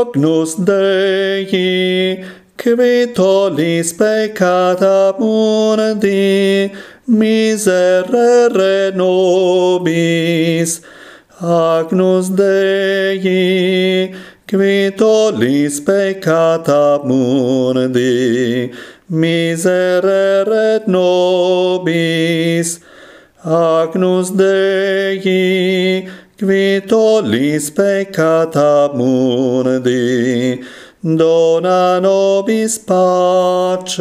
Agnus Dei, qui tollis peccata mundi, miserere nobis. Agnus Dei, qui tollis peccata mundi, miserere nobis. Agnus Dei, qui tollis peccata mundi, dona nobis pacem.